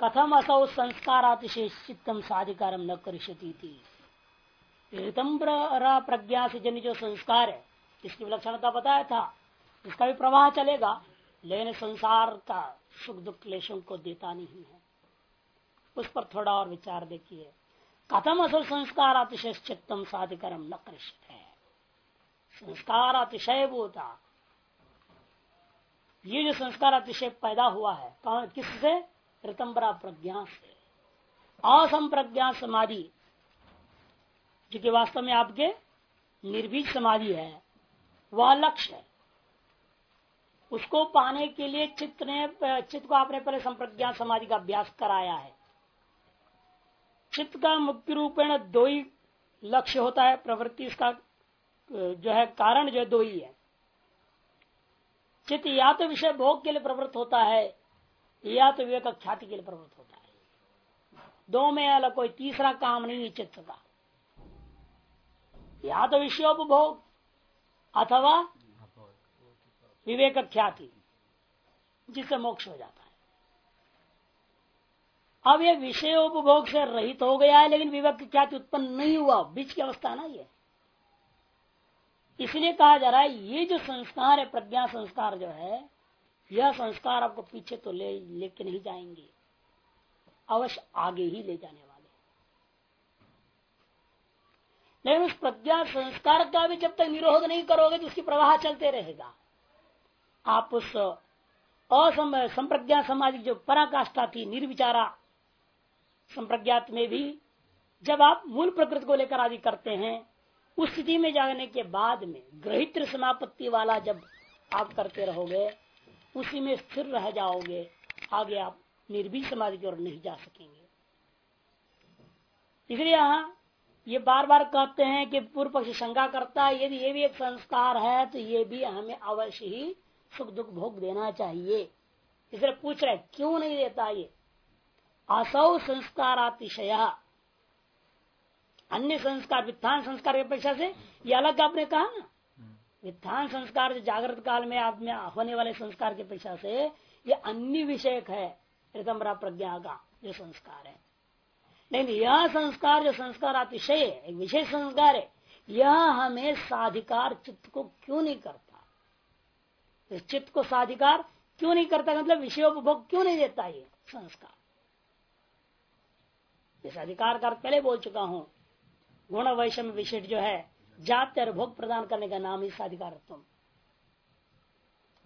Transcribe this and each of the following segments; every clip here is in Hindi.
कथम असौ संस्कारातिशेष चित्तम साधिकारम न करिष्यति प्रज्ञा से जन जो संस्कार है। इसकी विलक्षणता बताया था। इसका भी प्रवाह चलेगा। लेकिन संसार का सुख दुख क्लेशों को देता नहीं है। उस पर थोड़ा और विचार देखिए। कथम असल संस्कार अतिशय चित्तम साधिकरम न कृष्ण है संस्कार अतिशय होता ये जो संस्कार अतिशय पैदा हुआ है किससे? ऋतंबरा प्रज्ञा से। असंप्रज्ञा समाधि। जो कि वास्तव में आपके निर्भीज समाधि है, वह लक्ष्य है। उसको पाने के लिए चित्त ने, चित्त को आपने पहले संप्रज्ञा समाधि का अभ्यास कराया है। चित्त का मुख्य रूपेण दो ही लक्ष्य होता है, प्रवृत्ति इसका, जो है कारण जो है दो ही है। चित्त या तो विषय भोग के लिए प्रवृत्त होता है या तो विवेक ख्याति के लिए प्रवृत्त होता है। दो में अलग कोई तीसरा काम नहीं है चित्त का। या तो विषयोपभोग अथवा विवेक ख्याति, जिससे मोक्ष हो जाता है। अब ये विषयोपभोग से रहित हो गया है, लेकिन विवेक ख्याति उत्पन्न नहीं हुआ। बीच की अवस्था ना ये। इसलिए कहा जा रहा है, ये जो संस्कार है, प्रज्ञा संस्कार जो है यह संस्कार आपको पीछे तो ले, लेके नहीं जाएँगे। अवश्य आगे ही ले जाने वाले। लेकिन उस प्रज्ञा संस्कार का भी जब तक निरोध नहीं करोगे तो उसकी प्रवाह चलते रहेगा। आप उस असंप्रज्ञा समाज जो पराकाष्ठा थी, निर्विचारा संप्रज्ञात में भी जब आप मूल प्रकृति को लेकर आदि करते हैं, उस स्थिति में जाने के बाद में ग्रहित्र समापत्ति वाला जब आप करते रहोगे उसी में स्थिर रह जाओगे। आगे आप निर्भीक समाधि की ओर नहीं जा सकेंगे। इसलिए यहाँ ये बार बार कहते हैं कि पूर्व पक्ष शंका करता है, यदि ये भी एक संस्कार है तो ये भी हमें अवश्य ही सुख दुख भोग देना चाहिए। इसलिए पूछ रहे क्यों नहीं देता ये? असौ संस्कार अतिशय अन्य संस्कार, वित्थान संस्कार की अपेक्षा से, ये अलग आपने कहा ना? वित्थान संस्कार, जो जागृत काल में आदमी होने वाले संस्कार की अपेक्षा से ये अन्य विषयक है ऋतम्बरा प्रज्ञा का जो संस्कार है। नहीं यह संस्कार, जो संस्कार अतिशय एक विशेष संस्कार है, यह हमें साधिकार चित्त को क्यों नहीं करता? इस चित्त को साधिकार क्यों नहीं करता? मतलब विषयोपभोग क्यों नहीं देता ये संस्कार? इस अधिकार का पहले बोल चुका हूँ। गुण वैषम विशिष्ट जो है जाति और भोग प्रदान करने का नाम इस अधिकारत्म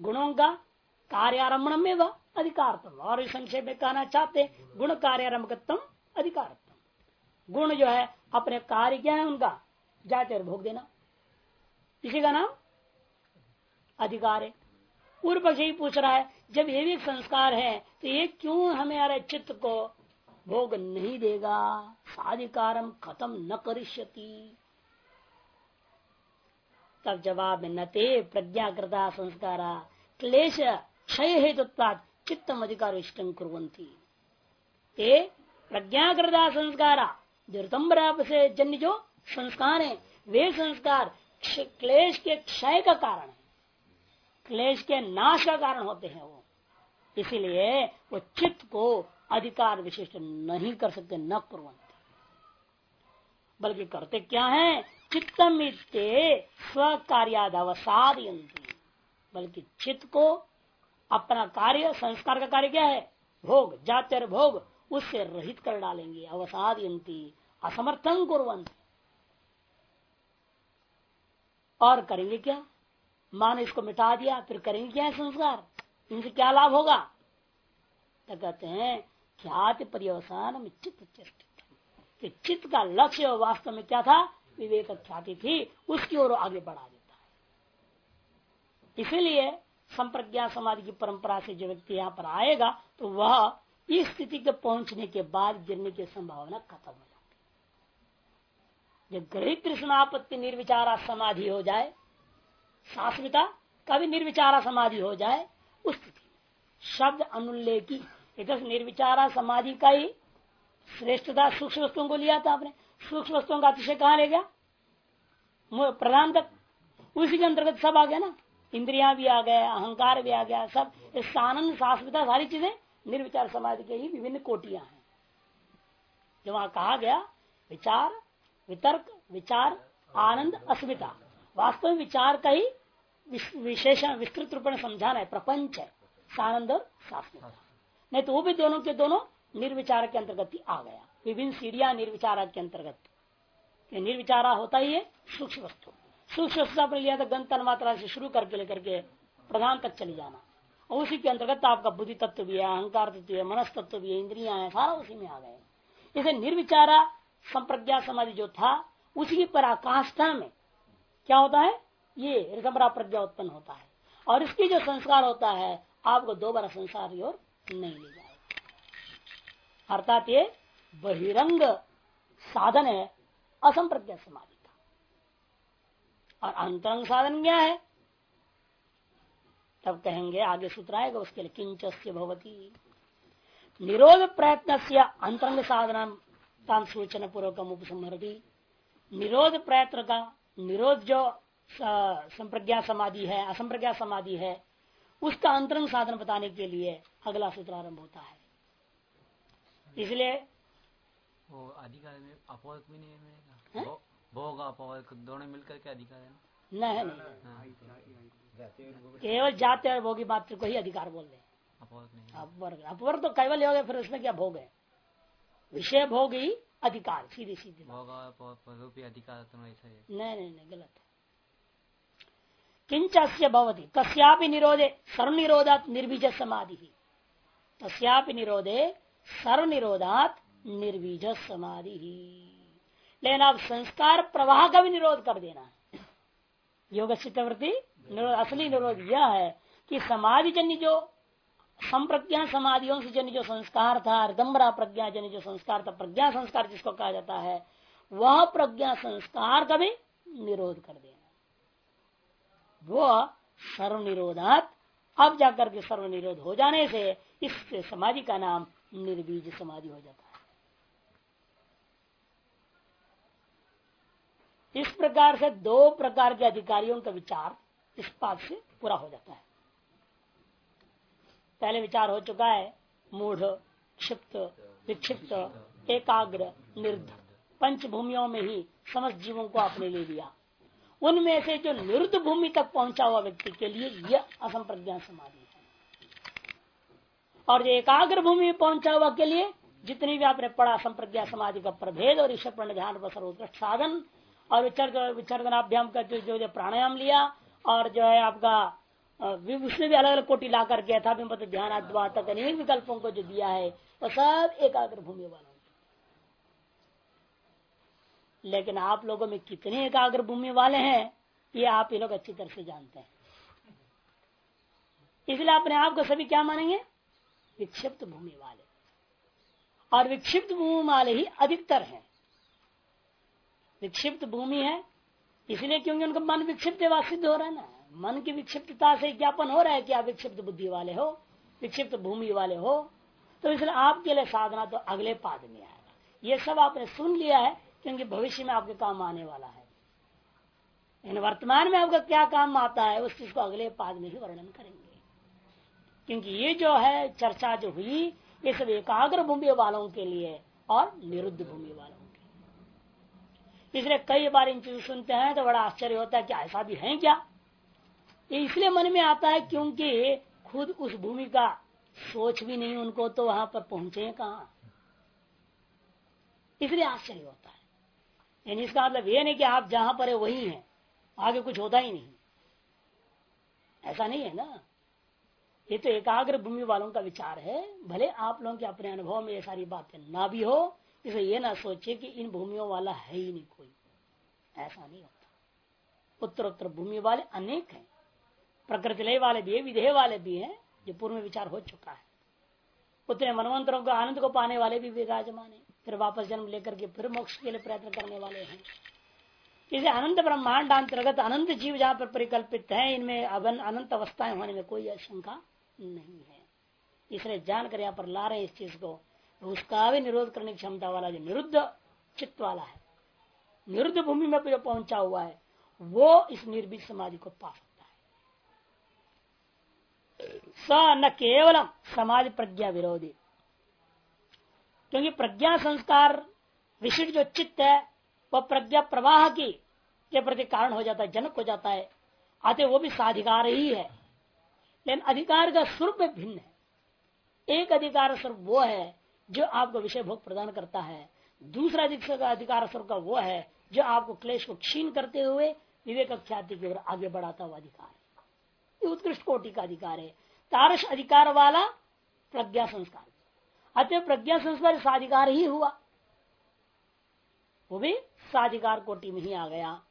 गुणों का कार्यारंभ में वह अधिकारत्म और इस संक्षेप में कहना चाहते, गुण कार्यारंभकत्म अधिकारत्म गुण जो है, अपने कार्य क्या है उनका? जाति और भोग देना। इसी का नाम अधिकार है। पूर्व पक्ष ही पूछ रहा है, जब ये भी संस्कार है तो ये क्यों हमें अरे चित्त को भोग नहीं देगा? साधिकारम खत्म न करिष्यति। तब जवाब में नते प्रज्ञाकृता संस्कारा क्लेश क्षय हेतु चित्तम अधिकार इष्टम कुरंती ते प्रज्ञाकृता संस्कारा से जन्य जो संस्कार है वे संस्कार क्लेश के क्षय का कारण है क्लेश के नाश का कारण होते हैं वो। इसीलिए वो चित्त को अधिकार विशिष्ट नहीं कर सकते, न कुरंती बल्कि करते क्या है? चित्तम स्व कार्यादवसादयंती बल्कि चित्त को अपना कार्य, संस्कार का कार्य क्या है? भोग जातर भोग, उससे रहित कर डालेंगे। अवसादयंती असमर्थन कुरंती और करेंगे क्या? माँ ने इसको मिटा दिया, फिर करेंगे क्या है संस्कार? इनसे क्या लाभ होगा? तो कहते हैं, ख्याति पर्यवसान चित्त चित्त का लक्ष्य वास्तव में क्या था? विवेक ख्याति थी उसकी ओर आगे बढ़ा देता है। इसीलिए संप्रज्ञा समाधि की परंपरा से जो व्यक्ति यहाँ पर आएगा तो वह इस स्थिति के पहुँचने के बाद गिरने की संभावना खत्म हो जाती जब ग्रहित कृष्णापत्ति निर्विचारा समाधि हो जाए, शाश्वता का भी निर्विचारा समाधि हो जाए, उस स्थिति शब्द अनुल्लेख की निर्विचारा समाधि का ही श्रेष्ठता सूक्ष्म वस्तुओं को लिया था आपने सूक्ष्म वस्तुओं का अतिशय कहा ले गया? प्रधान तक। उसी के अंतर्गत सब आ गया ना? इंद्रिया भी आ गया, अहंकार भी आ गया, सब। आनंद शाश्वता सारी चीज़ें निर्विचार समाधि के ही विभिन्न कोटियाँ हैं। जो वहाँ कहा गया, विचार, वितर्क, विचार, आनंद, अस्मिता। वास्तव में विचार का ही विशेषण, विस्तृत रूप में समझाना है। प्रपंच है, सानंद और सास्मिता नहीं तो वो भी दोनों के दोनों निर्विचार के अंतर्गत ही आ गया। विभिन्न सीढ़िया निर्विचारा के अंतर्गत। निर्विचारा होता ही है सूक्ष्म वस्तु। सूक्ष्म वस्तु आपने लिया था गंतन मात्रा से शुरू करके लेकर के प्रधान तक चली जाना। और उसी के अंतर्गत आपका बुद्धि तत्व भी है, अहंकार तत्व है मनस तत्व भी है, इंद्रिया है, सारा उसी में आ गए इसे निर्विचारा संप्रज्ञा समाधि जो था, उसी की पराकाष्ठा में क्या होता है? ये ऋषभरा प्रज्ञा उत्पन्न होता है। और इसकी जो संस्कार होता है, आपको दो बार संसार की ओर नहीं ले जाएगा अर्थात ये बहिरंग साधन है, असंप्रज्ञा समाधि का। और अंतरंग साधन क्या है? तब कहेंगे आगे सूत्र आएगा, उसके लिए किंच भवती। निरोध प्रयत्न से अंतरंग साधना सूचना पूर्वक उपसंहरती। निरोध प्रयत्न का, निरोध जो संप्रज्ञा समाधि है, असंप्रज्ञा समाधि है, उसका अंतरंग साधन बताने के लिए अगला सूत्र आरंभ होता है। इसलिए वो अधिकार में अपोध भी नहीं मिलेगा भोग अपोध दोनों मिलकर के अधिकार है? नहीं नहीं। केवल जाते और भोगी मात्र को ही अधिकार बोल रहे अपवर्ग अपवर्ग तो केवल हो गया फिर उसमें क्या भोग है? विषय भोग ही अधिकार सीधी सीधी। अधिकार तो नहीं नहीं नहीं गलत है। किंच भवती कस्यापि निरोधे सर्वनिरोधात निर्बीज समाधि तस्यापि निरोधे सर्वनिरोधात निर्बीज समाधि। ही लेकिन आप संस्कार प्रवाह का भी निरोध कर देना है। योग चित्तवृत्ति असली निरोध यह है कि समाधि जन्य जो संप्रज्ञा समाधियों से जन्य जो संस्कार था रिदम्बरा प्रज्ञा जन्य जो संस्कार था, प्रज्ञा संस्कार जिसको कहा जाता है, वह प्रज्ञा संस्कार का भी निरोध कर देना वो सर्व निरोधात अब जाकर के सर्व निरोध हो जाने से इस समाधि का नाम निर्बीज समाधि हो जाता है। इस प्रकार से दो प्रकार के अधिकारियों का विचार इस बात से पूरा हो जाता है। पहले विचार हो चुका है, मूढ़, क्षिप्त, विक्षिप्त, एकाग्र, निर्ध। पंच भूमियों में ही समस्त जीवों को आपने ले लिया। उनमें से जो निरुद्ध भूमि तक पहुँचा हुआ व्यक्ति के लिए यह असंप्रज्ञा समाधि है। और जो एकाग्र भूमि में पहुँचा हुआ के लिए जितनी भी आपने पढ़ा संप्रज्ञा समाधि का प्रभेद और ईश्वर प्रण ध्यान पर सर्वोत्कृष्ट साधन और विचर्दनाभ्याम का जो जो प्राणायाम लिया और जो है आपका उसने भी अलग अलग कोटि ला कर गया था मतलब ध्यान तक अनेक विकल्पों को जो दिया है, वो सब एकाग्र भूमि वालों लेकिन आप लोगों में कितने एकाग्र भूमि वाले हैं, ये आप ये लोग अच्छी तरह से जानते हैं। इसलिए अपने आप को सभी क्या मानेंगे? विक्षिप्त भूमि वाले। और विक्षिप्त भूमि वाले ही अधिकतर हैं। विक्षिप्त भूमि है, इसलिए क्योंकि उनका मन विक्षिप्त सिद्ध हो रहा है ना। मन की विक्षिप्तता से ज्ञापन हो रहा है कि आप विक्षिप्त बुद्धि वाले हो, विक्षिप्त भूमि वाले हो तो इसलिए आपके लिए साधना तो अगले पाद में आएगा। ये सब आपने सुन लिया है, क्योंकि भविष्य में आपके काम आने वाला है। इन वर्तमान में आपका क्या काम आता है, उस चीज़ को अगले पाद में ही वर्णन करेंगे। क्योंकि ये जो है, चर्चा जो हुई, ये सब एकाग्र भूमि वालों के लिए और निरुद्ध भूमि वालों इसलिए कई बार इन चीज़ सुनते हैं तो बड़ा आश्चर्य होता है कि ऐसा भी है क्या? ये इसलिए मन में आता है क्योंकि खुद उस भूमि का सोच भी नहीं, उनको तो वहाँ पर पहुँचे कहा? इसलिए आश्चर्य होता है। यानी इसका मतलब ये नहीं कि आप जहाँ पर है, वही हैं, आगे कुछ होता ही नहीं। ऐसा नहीं है ना? ये तो एकाग्र भूमि वालों का विचार है, भले आप लोगों के अपने अनुभव में ये सारी बातें ना भी हो इसे ये ना सोचे कि इन भूमियों वाला है ही नहीं कोई। ऐसा नहीं होता। उत्तर उत्तर भूमि वाले अनेक हैं। प्रकृति लय वाले भी है विधेय वाले भी हैं, जो पूर्व में विचार हो चुका है। उतने मनवंतरों को आनंद को पाने वाले भी विराजमान है। फिर वापस जन्म लेकर के फिर मोक्ष के लिए प्रयत्न करने वाले हैं। इसे अनंत ब्रह्मांड अंतर्गत अनंत जीव जहाँ पर परिकल्पित है, इनमें अनंत अवस्थाएँ होने में कोई आशंका नहीं है। इसलिए जानकर यहाँ पर ला रहे इस चीज़ को। उसका भी निरोध करने की क्षमता वाला जो निरुद्ध चित्त वाला है, निरुद्ध भूमि में जो पहुँचा हुआ है, वो इस निर्भीत समाधि को पा सकता है। स न केवलम समाज प्रज्ञा विरोधी। क्योंकि प्रज्ञा संस्कार विशिष्ट जो चित्त है, वह प्रज्ञा प्रवाह की के प्रति कारण हो जाता है, जनक हो जाता है आते वो भी साधिकार ही है। लेकिन अधिकार का स्वरूप भिन्न है। एक अधिकार स्वरूप वो है जो आपको विषय भोग प्रदान करता है। दूसरा अधिकार स्वरूप का वो है, जो आपको क्लेश को क्षीण करते हुए विवेक ख्याति की ओर आगे बढ़ाता हुआ अधिकार है। ये उत्कृष्ट कोटि का अधिकार है। तारस अधिकार वाला प्रज्ञा संस्कार। अतः प्रज्ञा संस्कार साधिकार ही हुआ। वो भी साधिकार कोटि में ही आ गया।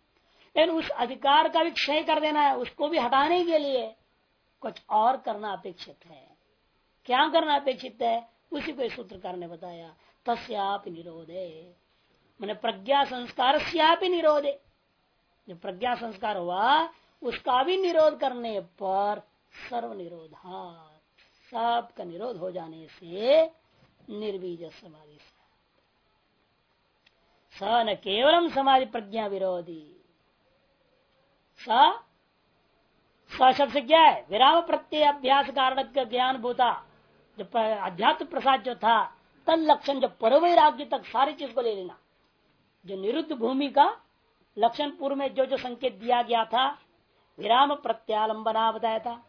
लेकिन उस अधिकार का भी क्षय कर देना है, उसको भी हटाने के लिए कुछ और करना अपेक्षित है। क्या करना अपेक्षित है? उसी को सूत्रकार ने बताया, तस्याप निरोधे। मैंने प्रज्ञा संस्कार निरोधे। जो प्रज्ञा संस्कार हुआ, उसका भी निरोध करने पर सर्व निरोधा सबका निरोध हो जाने से निर्बीज समाधि स। न केवलम समाधि प्रज्ञा विरोधी। स शब्द से क्या है? विराम प्रत्यय अभ्यास कारण ज्ञान भूता जो अध्यात्म प्रसाद जो था, तन लक्षण जो परवैराग्य तक सारी चीज़ को ले लेना। जो निरुद्ध भूमि का लक्षण पूर्व में जो जो संकेत दिया गया था, विराम प्रत्यालंबना बताया था,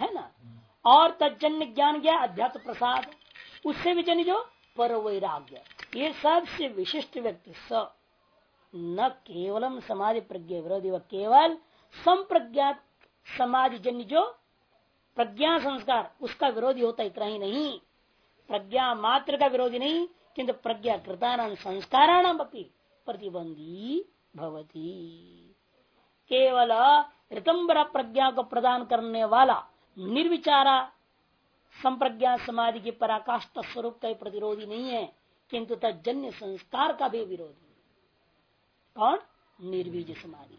है ना? और तजन्य ज्ञान गया अध्यात्म प्रसाद, उससे भी जन जो पर वैराग्य ये सबसे विशिष्ट व्यक्ति स, न केवलम समाधि प्रज्ञा विरोधी व केवल संप्रज्ञात समाज जन्य जो प्रज्ञा संस्कार, उसका विरोधी होता इतना ही नहीं। प्रज्ञा मात्र का विरोधी नहीं, किंतु प्रज्ञा कृतान संस्काराणाम प्रतिबंधी भवती। केवल ऋतंबर प्रज्ञा को प्रदान करने वाला निर्विचारा संप्रज्ञा समाधि की पराकाष्ठ स्वरूप का प्रतिरोधी नहीं है, किंतु तजन्य संस्कार का भी विरोधी। कौन? निर्वीज समाधि।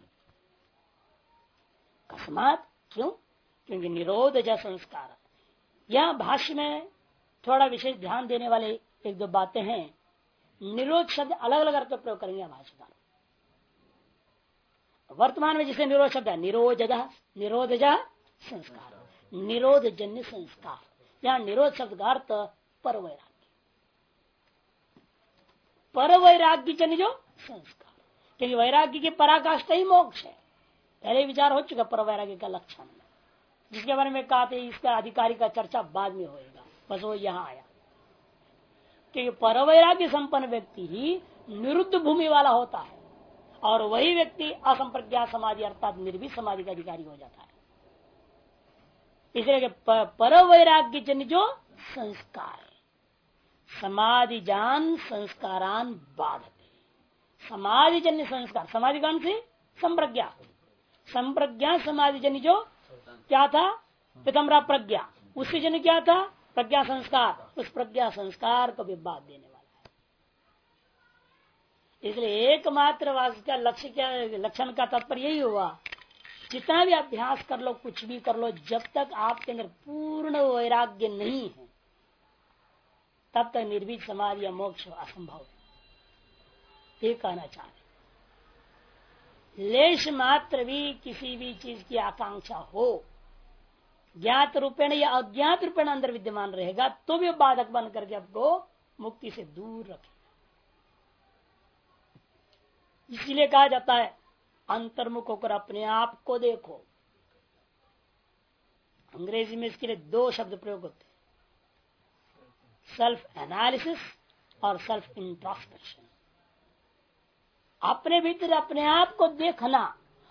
अकस्मात क्यों? क्योंकि निरोध ज संस्कार। यह भाष्य में थोड़ा विशेष ध्यान देने वाले एक दो बातें हैं। निरोध शब्द अलग अलग अर्थ प्रयोग करेंगे भाष्यकार वर्तमान में जिसे निरोध शब्द है निरोध निरोध संस्कार। निरोध जन्य संस्कार। यहाँ निरोध शब्द का अर्थ पर वैराग्य पर वैराग्य जन्य जो संस्कार। क्योंकि वैराग्य की पराकाष्ठ ही मोक्ष है। पहले विचार हो चुका पर वैराग्य का लक्षण। जिसके बारे में कहा इसका अधिकारी का चर्चा बाद में होगा बस वो यहाँ आया। क्योंकि पर वैराग्य संपन्न व्यक्ति ही निरुद्ध भूमि वाला होता है। और वही व्यक्ति असंप्रज्ञा समाधि अर्थात निर्भी समाधि का अधिकारी हो जाता है। इसलिए पर वैराग्य जन जो संस्कार। समाधि जान संस्कारान बाधते। समाधि जन्य संस्कार। समाधि कौन सी? संप्रज्ञा। संप्रज्ञा समाधि जन जो क्या था? पितमरा प्रज्ञा। उसके जन क्या था? प्रज्ञा संस्कार। उस प्रज्ञा संस्कार को भी बात देने वाला है। इसलिए एकमात्र वास का लक्ष्य क्या लक्षण का तात्पर्य यही हुआ। जितना भी अभ्यास कर लो, कुछ भी कर लो, जब तक आपके अंदर पूर्ण वैराग्य नहीं है, तब तक निर्भीक समाज या मोक्ष असंभव है। ये कहना चाह रहे लेश मात्र भी किसी भी चीज़ की आकांक्षा हो ज्ञात रूपेण या अज्ञात रूपेण अंदर विद्यमान रहेगा तो भी बाधक बन करके आपको मुक्ति से दूर रखेगा। इसीलिए कहा जाता है, अंतर्मुख होकर अपने आप को देखो। अंग्रेज़ी में इसके लिए दो शब्द प्रयोग होते हैं। सेल्फ एनालिसिस और सेल्फ इंट्रोस्पेक्शन अपने भीतर अपने आप को देखना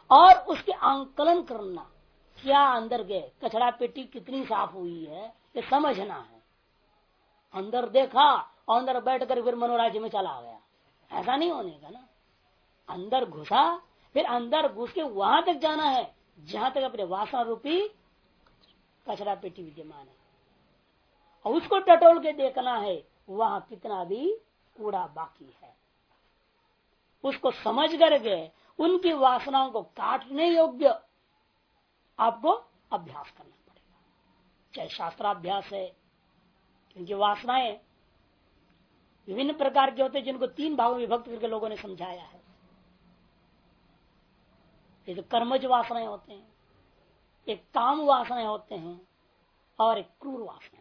और उसके आंकलन करना। क्या अंदर गए? कचरा पेटी कितनी साफ़ हुई है? ये समझना है। अंदर देखा और अंदर बैठ कर फिर मनोराज्य में चला गया। ऐसा नहीं होने का ना। अंदर घुसा, फिर अंदर घुस के वहाँ तक जाना है, जहाँ तक अपने वासना रूपी कचरा पेटी विद्यमान है। और उसको टटोल के देखना है, वहाँ कितना भी कूड़ा बाकी है। उसको समझ कर गए, उनकी वासनाओं को काटने योग्य आपको अभ्यास करना पड़ेगा। चाहे शास्त्राभ्यास है क्योंकि वासनाएँ विभिन्न प्रकार के होते हैं जिनको तीन भागों में विभक्त करके लोगों ने समझाया है। ये तो कर्मज वासनाएँ होते हैं, एक काम वासनाएँ होते हैं, और एक क्रूर वासना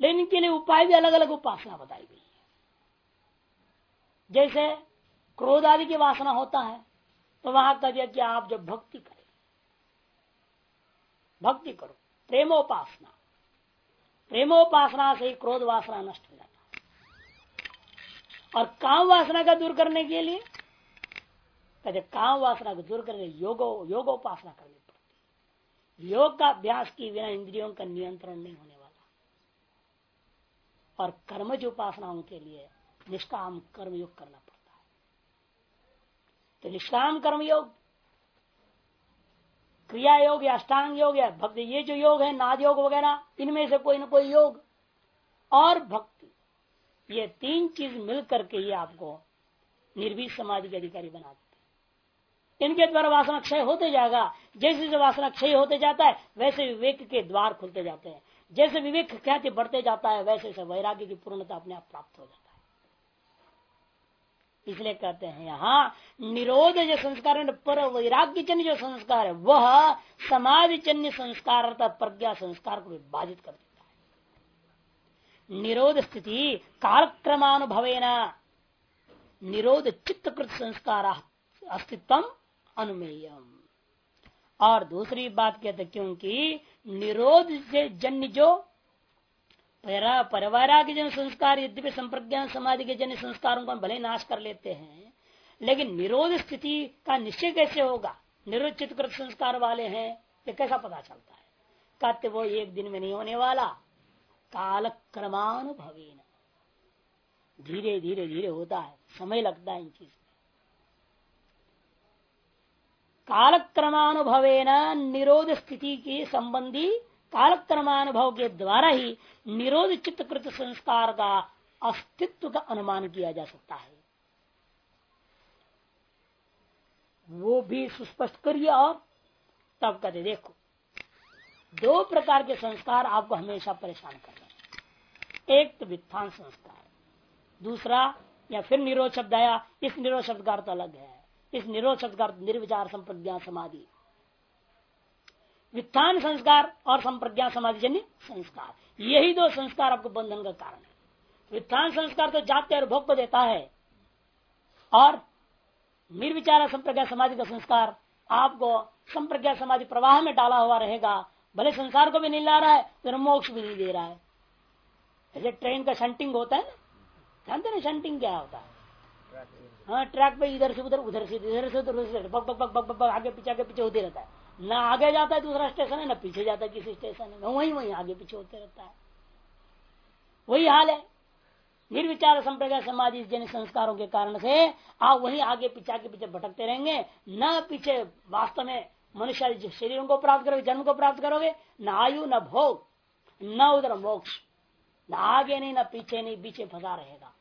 लेकिन इनके लिए उपाय भी अलग अलग उपासना बताई गई है। जैसे क्रोध आदि की वासना होता है तो वहाँ कह दिया कि आप जब भक्ति करें, भक्ति करो, प्रेमोपासना प्रेमोपासना से ही क्रोध वासना नष्ट हो जाता और काम वासना का दूर करने के लिए, कहते काम वासना को दूर करने, योगो, योगोपासना करनी पड़ती योग का अभ्यास की बिना इंद्रियों का नियंत्रण नहीं होने वाला। और कर्मज उपासनाओं के लिए निष्काम कर्म योग करना तो निष्काम कर्म योग, क्रिया योग या अष्टांग योग या भक्ति, ये जो योग है, नाद योग वगैरह, इनमें से कोई ना कोई योग और भक्ति, ये तीन चीज़ मिल करके ही आपको निर्वीत समाधि के अधिकारी बना देते इनके द्वारा वासना क्षय होते जाएगा, जैसे जैसे वासना क्षय होते जाता है, वैसे विवेक के द्वार खुलते जाते हैं। जैसे विवेक ख्याति बढ़ते जाता है, वैसे वैसे वैराग्य की पूर्णता अपने आप प्राप्त हो जाता है। इसलिए कहते हैं यहाँ निरोध जो संस्कार पर वैराग्य जन्य जो संस्कार है, वह समाधि जन्य संस्कार अर्थात प्रज्ञा संस्कार को विभाजित कर देता है। निरोध स्थिति कालक्रमानुभव निरोध चित्तकृत संस्कार अस्तित्व अनुमेयम। और दूसरी बात कहते क्योंकि निरोध से जन्य जो परवारा के जन संस्कार यद्यपि संप्रज्ञान समाधि के जन संस्कारों को भले नाश कर लेते हैं, लेकिन निरोध स्थिति का निश्चय कैसे होगा? निरोध चित्कृत संस्कार वाले हैं, ये कैसा पता चलता है? कहते वो एक दिन में नहीं होने वाला। काल क्रमानुभवी धीरे धीरे धीरे होता है। समय लगता है इन चीज़ काल क्रमानुभवे निरोध स्थिति की संबंधी कालक्रमानुभव के द्वारा ही निरोध चित्तकृत संस्कार का अस्तित्व का अनुमान किया जा सकता है। वो भी सुस्पष्ट करिए और तब कहते, देखो, दो प्रकार के संस्कार आपको हमेशा परेशान कर रहे हैं। एक तो वित्थान संस्कार, दूसरा या फिर निरोध शब्द आया, इस निरोध शब्द का अर्थ अलग है, इस निरोध शब्द का निर्विचार संप्रज्ञा समाधि। वित्थान संस्कार और संप्रज्ञा समाधिजन्य संस्कार। यही दो संस्कार आपको बंधन का कारण है। वित्थान संस्कार तो जाते और भोग को देता है। और निर्विचार संप्रज्ञा समाधि का संस्कार आपको संप्रज्ञा समाधि प्रवाह में डाला हुआ रहेगा। भले संसार को भी नहीं ला रहा है तो मोक्ष भी नहीं दे रहा है। ऐसे ट्रेन का शंटिंग होता है ना? जानते ना शंटिंग क्या होता है? हाँ ट्रैक पे इधर से उधर उधर से इधर से उधर बक बक बक बक आगे पीछे आगे पीछे होते रहता है। न आगे जाता है, दूसरा स्टेशन है, न पीछे जाता है, किसी स्टेशन है वही वही आगे पीछे होते रहता है। वही हाल है। निर्विचार संप्रदाय समाधि जन संस्कारों के कारण से आप वही आगे पीछे आगे पीछे भटकते रहेंगे। न पीछे वास्तव में मनुष्य शरीरों को प्राप्त करोगे, जन्म को प्राप्त करोगे, न आयु, न भोग, न उधर मोक्ष। न आगे नहीं, न पीछे नहीं, पीछे फंसा रहेगा।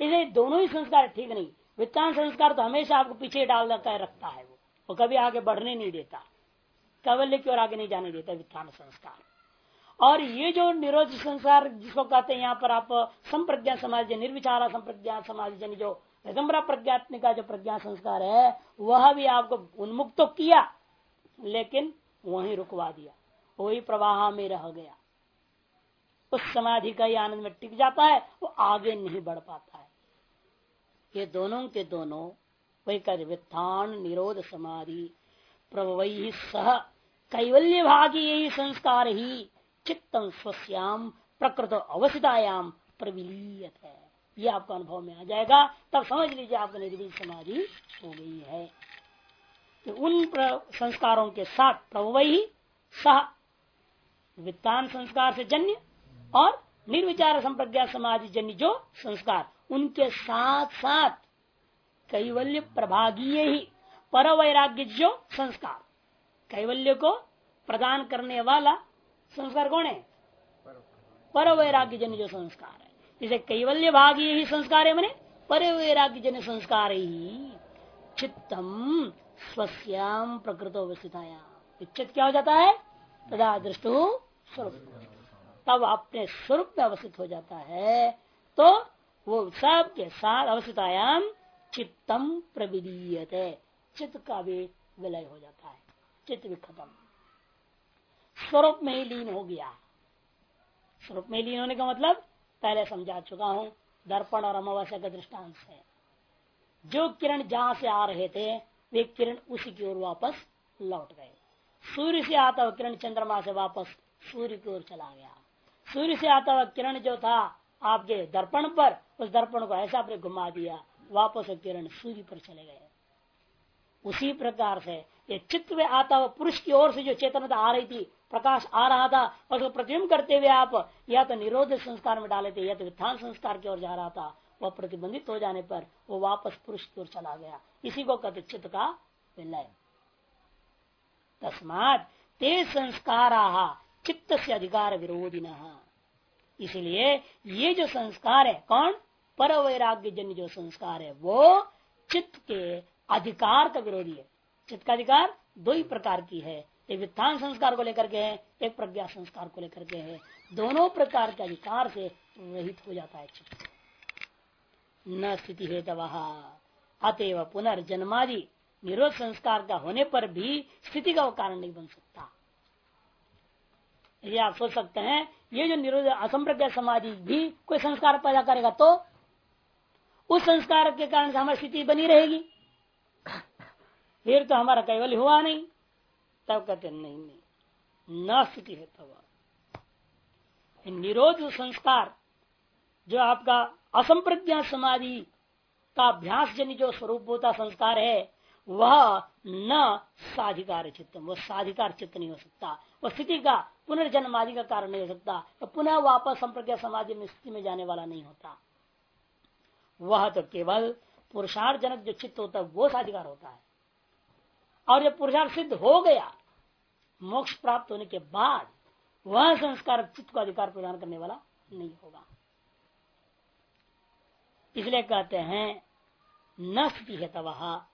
इसलिए दोनों ही संस्कार ठीक नहीं। वित्तान संस्कार तो हमेशा आपको पीछे डाल रखता है वो। वो कभी आगे बढ़ने नहीं देता। कवल्य की ओर आगे नहीं जाने देता वित्थान संस्कार। और ये जो निरोध संस्कार जिसको कहते हैं, यहाँ पर आप संप्रज्ञा समाज निर्विचारा संप्रज्ञा समाज जन जो विदम्बरा प्रज्ञात्मिक का जो प्रज्ञा संस्कार है, वह भी आपको उन्मुक्त तो किया, लेकिन वही रुकवा दिया। वही प्रवाह में रह गया। उस समाधि का ही आनंद में टिक जाता है, वो आगे नहीं बढ़ पाता है। ये दोनों के दोनों वित्थान निरोध समाधि। प्रभवई सह कैवल्य भागी यही संस्कार ही चित्तम स्वश्याम प्रकृत अवसितायाम प्रविलीयत। है ये आपका अनुभव में आ जाएगा। तब समझ लीजिए आपका निर्विध समाधि हो गई है। तो उन संस्कारों के साथ प्रभवई सह वित्तान संस्कार से जन्य और निर्विचार संप्रज्ञा समाधि जन्य जो संस्कार, उनके साथ साथ कैवल्य प्रभागीय ही पर वैराग्य जो संस्कार। कैवल्य को प्रदान करने वाला संस्कार कौन है? पर वैराग्य जन जो संस्कार है। इसे कैवल्य भागी ही संस्कार है मैंने पर वैराग्य जन संस्कार ही। चित्तम स्वस्याम प्रकृत अवस्थिताया चित्त क्या हो जाता है? तदा दृष्टु स्वरूप। तब अपने स्वरूप में अवस्थित हो जाता है तो वो सब के साथ अवस्थितायाम चित्तम प्रविदीयते। चित्त का भी विलय हो जाता है। चित्त भी खत्म। स्वरूप में ही लीन हो गया। स्वरूप में लीन होने का मतलब पहले समझा चुका हूँ, दर्पण और अमावस्या का दृष्टांत है जो किरण जहाँ से आ रहे थे, वे किरण उसी की ओर वापस लौट गए। सूर्य से आता हुआ किरण चंद्रमा से वापस सूर्य की ओर चला गया। सूर्य से आता हुआ किरण जो था, आपके दर्पण पर, उस दर्पण को ऐसा आपने घुमा दिया वापस किरण सूर्य पर चले गए उसी प्रकार से ये चित्त में आता हुआ पुरुष की ओर से जो चेतनता आ रही थी, प्रकाश आ रहा था, और उसको प्रतिबिंब करते हुए आप या तो निरोध संस्कार में डाले थे, या तो वित्थान संस्कार की ओर जा रहा था, वह प्रतिबंधित हो जाने पर वो वापस पुरुष की ओर चला गया। इसी को कहते चित्त का विलय। तस्मात ते संस्कार चित्त से अधिकार विरोधी न इसलिए ये जो संस्कार है, कौन? पर वैराग्य जन्य जो संस्कार है, वो चित्त के अधिकार का विरोधी है। चित्त का अधिकार दो ही प्रकार की है। एक वित्थान संस्कार को लेकर के है, एक प्रज्ञा संस्कार को लेकर के है। दोनों प्रकार के अधिकार से रहित हो जाता है चित्त। न स्थिति है अतएव पुनर्जन्मादि निरोध संस्कार का होने पर भी स्थिति का वो कारण नहीं बन सकता। ये आप सोच सकते हैं, ये जो निरोध असंप्रज्ञा समाधि भी कोई संस्कार पैदा करेगा तो उस संस्कार के कारण से हमारी स्थिति बनी रहेगी। फिर तो हमारा कैवल्य हुआ नहीं। तब कहते नहीं नहीं, न स्थिति है तब। निरोध संस्कार, जो आपका असंप्रज्ञा समाधि का अभ्यास जन जो स्वरूप होता संस्कार है, वह न साधिकार चित्त वह साधिकार चित्त नहीं हो सकता। वह स्थिति का पुनर्जन्म आदि का कारण नहीं हो सकता। तो पुनः वापस संप्रज्ञा समाधि में स्थिति में जाने वाला नहीं होता। वह तो केवल पुरुषार्थ जनक जो चित्त होता है, वो साधिकार होता है। और जब पुरुषार्थ सिद्ध हो गया, मोक्ष प्राप्त होने के बाद, वह संस्कार चित्त को अधिकार प्रदान करने वाला नहीं होगा। इसलिए कहते हैं, न स्थिति है तब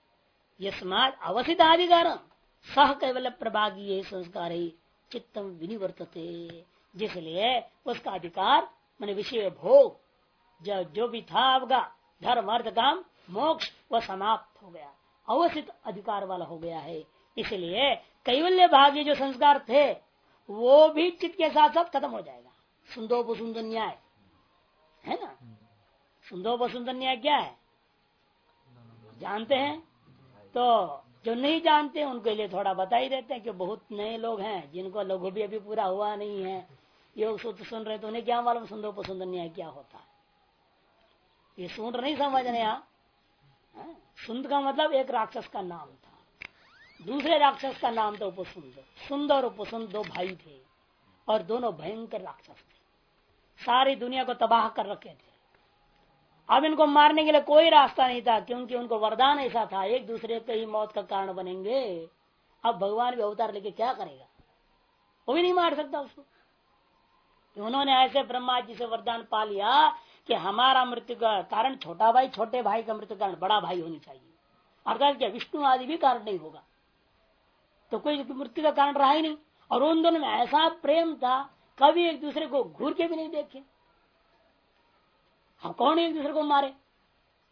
यस्मात अवसिताधिकार सह कैवल्य प्रभागी संस्कार ही चित्तम विनिवर्तते, जिसलिए उसका अधिकार, मैंने विषय भोग जो जो भी था आपका धर्म अर्थ काम मोक्ष वह समाप्त हो गया। अवसित अधिकार वाला हो गया है। इसलिए कैवल्य भाग्य जो संस्कार थे, वो भी चित्त के साथ साथ खत्म हो जाएगा। सुंदो सुंदर न्याय। है ना? सुंदो सुंदर न्याय क्या है? जानते हैं? तो जो नहीं जानते, उनके लिए थोड़ा बता ही देते हैं कि बहुत नए लोग हैं, जिनको लघु भी अभी पूरा हुआ नहीं है। योग सूत्र सुन रहे तो उन्हें क्या मालूम सुंदर पसंद न्याय क्या होता है? ये सूत्र नहीं समझ रहे यहाँ हाँ? सुंद का मतलब एक राक्षस का नाम था। दूसरे राक्षस का नाम था उपसुंद सुंदर और उपसुंद दो भाई थे और दोनों भयंकर राक्षस थे। सारी दुनिया को तबाह कर रखे थे। अब इनको मारने के लिए कोई रास्ता नहीं था, क्योंकि उनको वरदान ऐसा था, एक दूसरे के ही मौत का कारण बनेंगे। अब भगवान भी अवतार लेके क्या करेगा? वो भी नहीं मार सकता उसको। उन्होंने ऐसे ब्रह्मा जी से वरदान पा लिया कि हमारा मृत्यु का कारण छोटा भाई, छोटे भाई का मृत्यु कारण बड़ा भाई होनी चाहिए। अर्थात क्या विष्णु आदि भी कारण नहीं होगा। तो कोई मृत्यु का कारण रहा ही नहीं। और उन दोनों में ऐसा प्रेम था, कभी एक दूसरे को घूर के भी नहीं देखे। हम कौन एक दूसरे को मारे?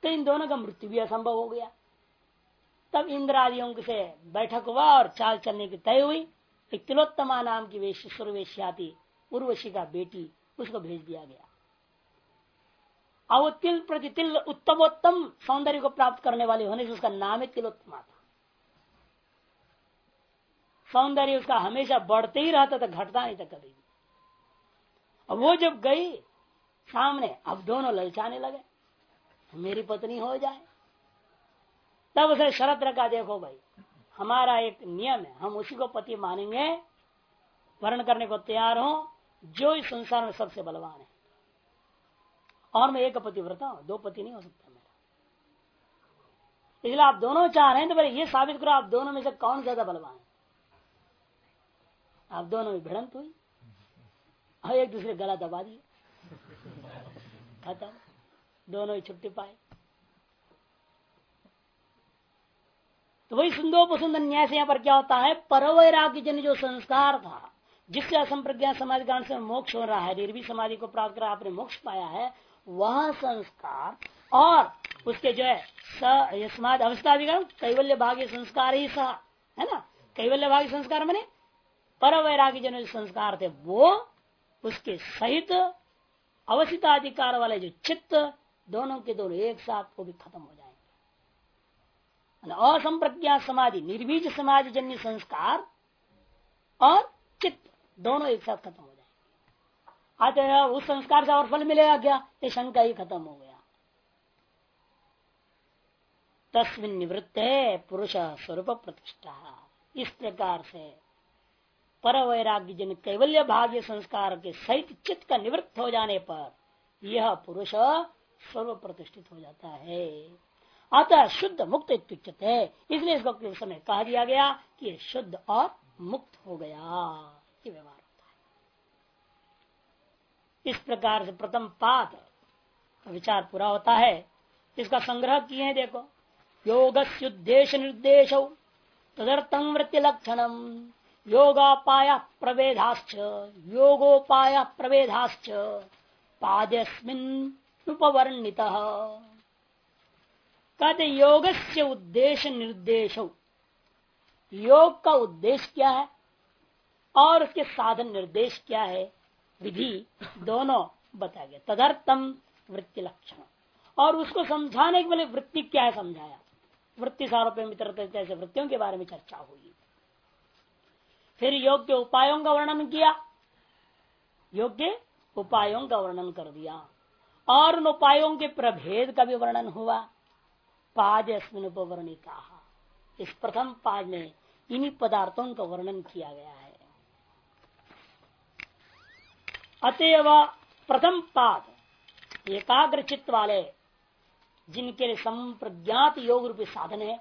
तो इन दोनों का मृत्यु भी असंभव हो गया। तब इंद्र आदियों से बैठक हुआ और चाल चलने की तय हुई। तिलोत्तमा नाम की वेश्याती उर्वशी का बेटी, उसको भेज दिया गया। अब तिल प्रति तिल उत्तमोत्तम सौंदर्य को प्राप्त करने वाले होने से उसका नाम है तिलोत्तम था। सौंदर्य उसका हमेशा बढ़ते ही रहता था, घटता नहीं था कभी अब वो जब गई, सामने अब दोनों ललचाने लगे मेरी पत्नी हो जाए। तब उसे शरत रखा, देखो भाई, हमारा एक नियम है, हम उसी को पति मानेंगे, वर्ण करने को तैयार हो, जो इस संसार में सबसे बलवान है। और मैं एक पति व्रता हूँ दो पति नहीं हो सकता मेरा। इसलिए आप दोनों चाह रहे हैं तो भाई ये साबित करो, आप दोनों में से कौन ज़्यादा बलवान है? आप दोनों में भिड़ंत हुई, और एक दूसरे गला दबा दिए खत्म। दोनों ही छुट्टी पाए। तो वही सुंदर पसंद न्याय से यहाँ पर क्या होता है? परवैराग्य जन जो संस्कार था, जिससे असंप्रज्ञा समाज कारण से मोक्ष हो रहा है निर्वी समाधि को प्राप्त कर आपने मोक्ष पाया है वह संस्कार और उसके जो है समाधि अवस्था कैवल्य भाग्य संस्कार ही सह है ना? कैवल्य भाग्य संस्कार मैंने? पर वैराग्य जन संस्कार थे, वो उसके सहित अवसिताधिकार वाले जो चित्त, दोनों के दोनों एक साथ वो भी खत्म हो जाएँगे। असंप्रज्ञा समाधि, निर्बीज समाधि जन्य संस्कार और चित्त, दोनों एक साथ खत्म हो जाएँगे आते उस संस्कार से और फल मिलेगा क्या? ये शंका ही खत्म हो गया। तस्मिन निवृत्त है पुरुष स्वरूप प्रतिष्ठा। इस प्रकार से पर वैराग्य जन कैवल्य भाग्य संस्कार के सहित चित्त का निवृत्त हो जाने पर यह पुरुष सर्व प्रतिष्ठित हो जाता है। अतः शुद्ध मुक्त है। इसलिए इसको समय कहा दिया गया कि शुद्ध और मुक्त हो गया। व्यवहार। है इस प्रकार से प्रथम पाद विचार पूरा होता है। इसका संग्रह किए हैं, देखो। योग उद्देश्य निर्देश तदर्थम वृत्ति लक्षणम योगापाय प्रवेदाश्च योगोपाय प्रवेदाश्च पादस्मिन उपवर्णित। कहते योग से उद्देश्य निर्देश। योग का उद्देश्य क्या है? और उसके साधन निर्देश क्या है? विधि दोनों बताया गया तदर्थम वृत्ति लक्षण। और उसको समझाने के लिए वृत्ति क्या है समझाया? वृत्ति सारोप जैसे वृत्तियों के बारे में चर्चा हुई। फिर योग के उपायों का वर्णन किया। योग्य उपायों का वर्णन कर दिया। और उन उपायों के प्रभेद का भी वर्णन हुआ। पाद अस्मिन उपवर्णिता इस प्रथम पाद में इन्हीं पदार्थों का वर्णन किया गया है। अतएव प्रथम पाद एकाग्र चित्त वाले जिनके लिए संप्रज्ञात योग रूपी साधन है,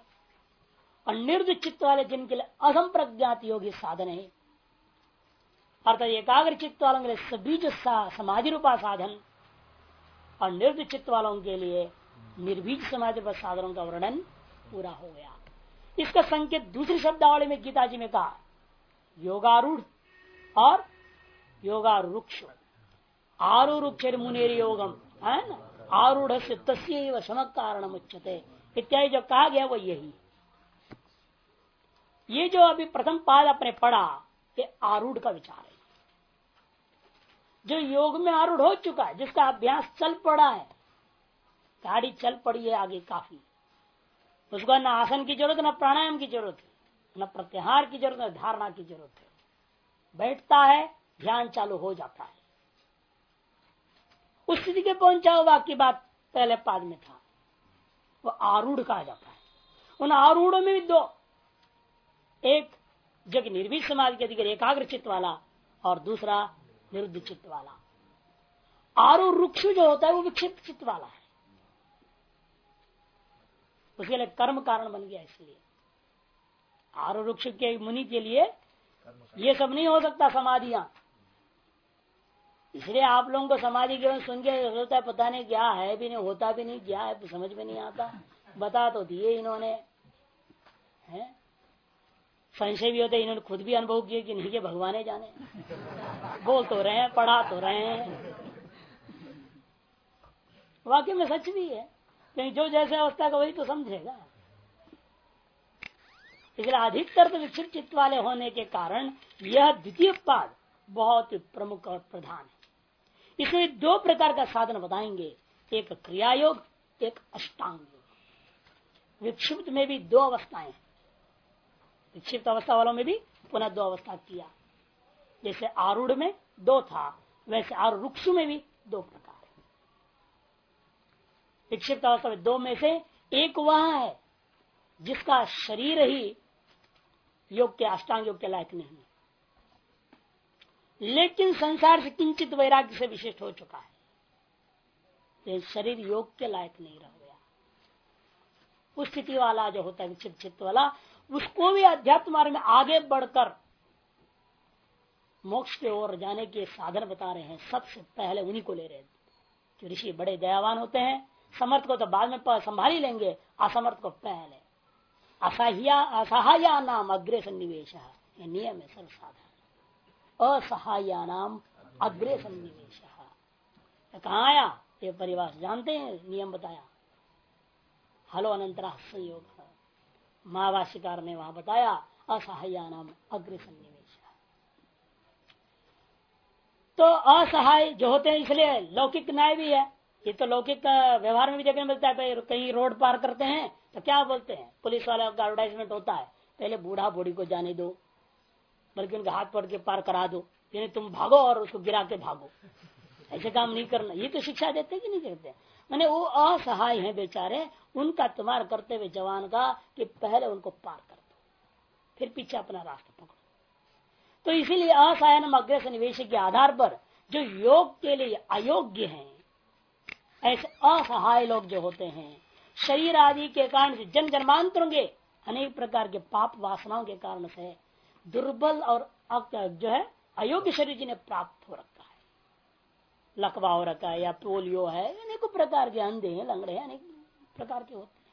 और निर्द चित्त वाले जिनके लिए असंप्रज्ञात योगी साधन है। अर्थात एकाग्र चित्त वालों के लिए सभी जो समाधि रूपा साधन, और निर्द चित्त वालों के लिए निर्बीज समाधि रूपा साधनों का वर्णन पूरा हो गया। इसका संकेत दूसरी शब्दावली में गीता जी में कहा, योगारूढ़ और योगारुक्ष आरूक्ष मुनेर योगम। है ना आरूढ़ से शम कारण उच्चते इत्यादि जो कहा गया वो यही। ये जो अभी प्रथम पाद अपने पढ़ा, ये आरूढ़ का विचार है। जो योग में आरूढ़ हो चुका है, जिसका अभ्यास चल पड़ा है, गाड़ी चल पड़ी है आगे काफ़ी। उसको न आसन की ज़रूरत, न प्राणायाम की ज़रूरत है न प्रत्याहार की ज़रूरत, न धारणा की ज़रूरत है। बैठता है ध्यान चालू हो जाता है। उस स्थिति के पहुँचा हुआ की बात पहले पाद में था। वो आरूढ़ कहा जाता है। उन आरूढ़ों में भी दो। एक जो कि समाज के अधिकार, एकाग्र चित्त वाला, और दूसरा, निरुद्ध चित्त वाला। आरूढ़ रुक्ष जो होता है, वो विक्षिप्त चित्त वाला है। उसके लिए कर्म कारण बन गया इसलिए। आरुक्ष के मुनि के लिए ये सब नहीं हो सकता समाधियाँ। इसलिए आप लोगों को समाधि के सुन के होता है, पता नहीं क्या है भी नहीं, होता भी नहीं, क्या है समझ में नहीं आता। बता तो दिए इन्होंने, है? संशय भी होते इन्होंने खुद भी अनुभव किए कि नहीं, के भगवान जाने। बोल तो रहे हैं, पढ़ा तो रहे हैं। में सच भी है। क्योंकि जो जैसे अवस्था का, वही तो समझेगा। इसलिए अधिकतर तो विक्षिप्त चित्त वाले होने के कारण यह द्वितीय पाद बहुत प्रमुख और प्रधान है। इसमें दो प्रकार का साधन बताएँगे। एक क्रिया योग एक अष्टांग। योग विक्षिप्त में भी दो अवस्थाएँ विक्षिप्त अवस्था वालों में भी पुनः दो अवस्था किया। जैसे आरूढ़ में दो था, वैसे आरूक्ष में भी दो प्रकार विक्षिप्त अवस्था में दो में से एक वह है, जिसका शरीर ही योग के अष्टांग योग के लायक नहीं लेकिन संसार से किंचित वैराग्य से विशिष्ट हो चुका है। लेकिन शरीर योग के लायक नहीं रह गया। उस स्थिति वाला जो होता है विक्षिप्त चित्त वाला, उसको भी अध्यात्म मार्ग में आगे बढ़कर मोक्ष के ओर जाने के साधन बता रहे हैं। सबसे पहले उन्हीं को ले रहे हैं। जो ऋषि बड़े दयावान होते हैं, समर्थ को तो बाद में संभाल ही लेंगे, असमर्थ को पहले। असह्या असहाया नाम अग्रे सन्निवेश। ये नियम है सर्वसाधारण। असहाया नाम अग्रे सन्निवेश आया ये परिवार जानते हैं, नियम बताया। हलो अनंतरा संयोग। महावाशिकार ने वहाँ बताया असहाया नाम अग्र सन्निवेश तो असहाय जो होते हैं, इसलिए लौकिक न्याय भी है। ये तो लौकिक व्यवहार में भी देखने मिलता है कहीं रोड पार करते हैं तो क्या बोलते हैं? पुलिस वाले का एडवर्टाइजमेंट होता है, पहले बूढ़ा बूढ़ी को जाने दो। बल्कि उनके हाथ पड़ के पार करा दो। यानी तुम भागो और उसको गिरा के भागो। ऐसे काम नहीं करना। ये तो शिक्षा देते कि नहीं देते? मैंने वो असहाय है बेचारे, उनका तुम्हार करते हुए जवान का कि पहले उनको पार कर दो। फिर पीछे अपना रास्ता पकड़ो। तो इसीलिए असहायन अग्रस निवेश के आधार पर जो योग के लिए अयोग्य हैं, ऐसे असहाय लोग जो होते हैं, शरीर आदि के कारण से जन जन्मांतरों के अनेक प्रकार के पाप वासनाओं के कारण से दुर्बल और जो है, अयोग्य शरीर जिन्हें प्राप्त हो रखा है। लकवा हो रखा है या पोलियो है, अनेकों प्रकार के अंधे हैं, लंगड़े हैं, अनेक प्रकार के होते हैं।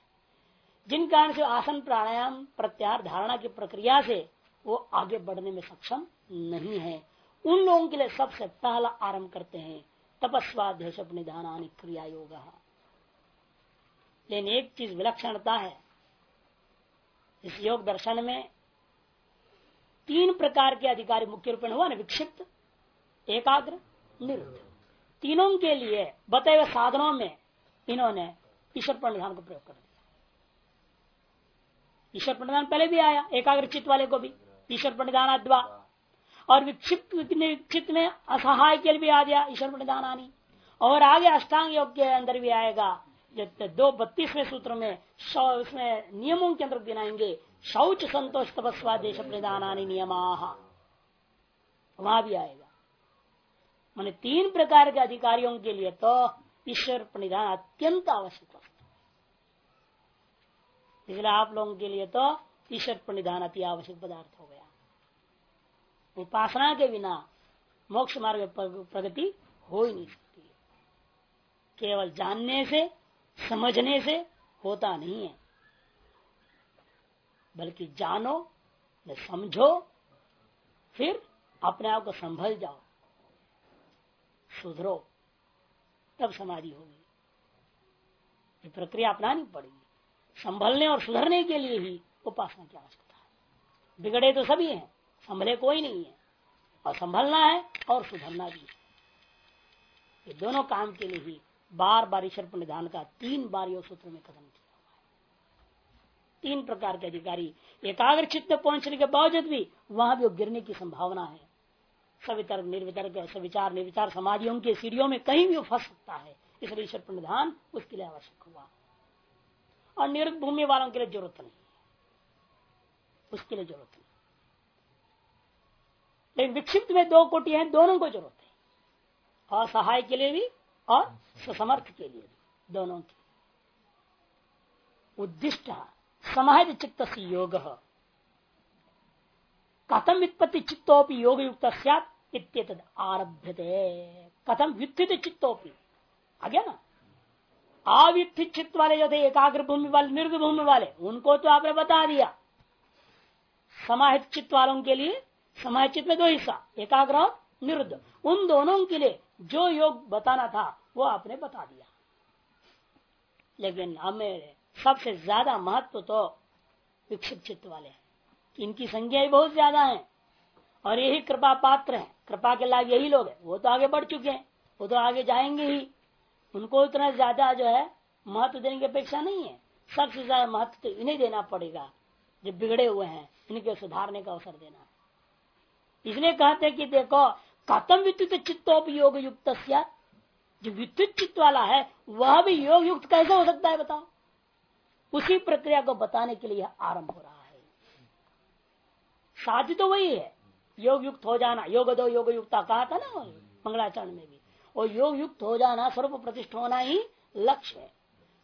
जिन कारण से आसन प्राणायाम प्रत्याहार धारणा की प्रक्रिया से वो आगे बढ़ने में सक्षम नहीं है। उन लोगों के लिए सबसे पहला आरंभ करते हैं तपस्वाध्यास निधान क्रिया योग लेकिन एक चीज़ विलक्षणता है, इस योग दर्शन में तीन प्रकार के अधिकारी मुख्य रूप में हुआ, ना विक्षिप्त, एकाग्र, निरुद्ध। तीनों के लिए बताए हुए साधनों में इन्होंने ईश्वर प्रणिधान को प्रयोग कर दिया। ईश्वर प्रणिधान पहले भी आया, एकाग्र चित्त वाले को भी। ईश्वर प्रणिधान अद्वा और विक्षिप्त विक्षिप्त में असहाय के लिए भी आ गया, ईश्वर प्रणिधान आनी। और आगे अष्टांग योग के अंदर भी आएगा दो बत्तीसवें सूत्र में सौ, उसमें नियमों के अंदर गिनाएँगे शौच संतोष तपस्वा देश प्रदानी नियमा। वहाँ भी आएगा। मान तीन प्रकार के अधिकारियों के लिए तो ईश्वर प्रणिधान अत्यंत आवश्यक इसलिए आप लोगों के लिए तो ईश्वर प्रणिधान अति आवश्यक पदार्थ हो गया। उपासना के बिना मोक्ष मार्ग प्रगति हो ही नहीं सकती। केवल जानने से, समझने से होता नहीं है। बल्कि जानो समझो, फिर अपने आप को संभल जाओ, सुधरो, तब समाधि होगी। ये प्रक्रिया अपनानी पड़ेगी। संभलने और सुधरने के लिए ही उपासना की आवश्यकता है। बिगड़े तो सभी हैं, संभले कोई नहीं है। और संभलना है और सुधरना भी है। ये दोनों काम के लिए ही बार बार ईश्वर पर निधान का तीन बार योग सूत्र में कथन किया। तीन प्रकार के अधिकारी। एकाग्र चित्त पहुँचने के बावजूद भी वहाँ भी गिरने की संभावना है। सवितर्क, निर्वितर्क, सविचार, निर्विचार समाधियों के सीढ़ियों में कहीं भी फंस सकता है। इसलिए ईश्वर निधान उसके लिए आवश्यक हुआ। और निरुद्ध भूमि वालों के लिए ज़रूरत नहीं। उसके लिए ज़रूरत नहीं। लेकिन विक्षिप्त में दो कोटि हैं, दोनों को ज़रूरत है। असहाय के लिए भी और समर्थ के लिए भी, दोनों की। उद्दिष्ट समाज चित्त से योग। कथम वित्पत्ति चित्तोपि योग युक्त आरभ्य कथम व्युत्थित चित्तोपि आ गया ना अव्युत्थित चित्त वाले जो थे एकाग्र भूमि वाले निर्ग भूमि वाले उनको तो आपने बता दिया समाहित चित्त वालों के लिए समाहित चित्त में दो हिस्सा एकाग्र और निरुद्ध। उन दोनों के लिए जो योग बताना था, वो आपने बता दिया। लेकिन हमें सबसे ज़्यादा महत्व तो विक्षिप्त चित्त वाले हैं। इनकी संख्या ही बहुत ज़्यादा है और यही कृपा पात्र है। कृपा के लाभ यही लोग हैं। वो तो आगे बढ़ चुके हैं। वो तो आगे जाएँगे ही। उनको इतना ज़्यादा जो है महत्व देने की अपेक्षा नहीं है। सबसे ज़्यादा महत्व तो इन्हें देना पड़ेगा, जो बिगड़े हुए हैं, इनके सुधारने का अवसर देना। इसलिए कहते हैं कि देखो, कथम विद्युत चित्तोपयोग युक्त जो विद्युत चित्त वाला है, वह भी योग युक्त कैसे हो सकता है बताओ? उसी प्रक्रिया को बताने के लिए आरंभ हो रहा है। साध्य तो वही है। योग युक्त हो जाना योग दो योग युक्ता कहा था ना मंगलाचरण में भी। और योग युक्त हो जाना, स्वरूप प्रतिष्ठ होना ही लक्ष्य है।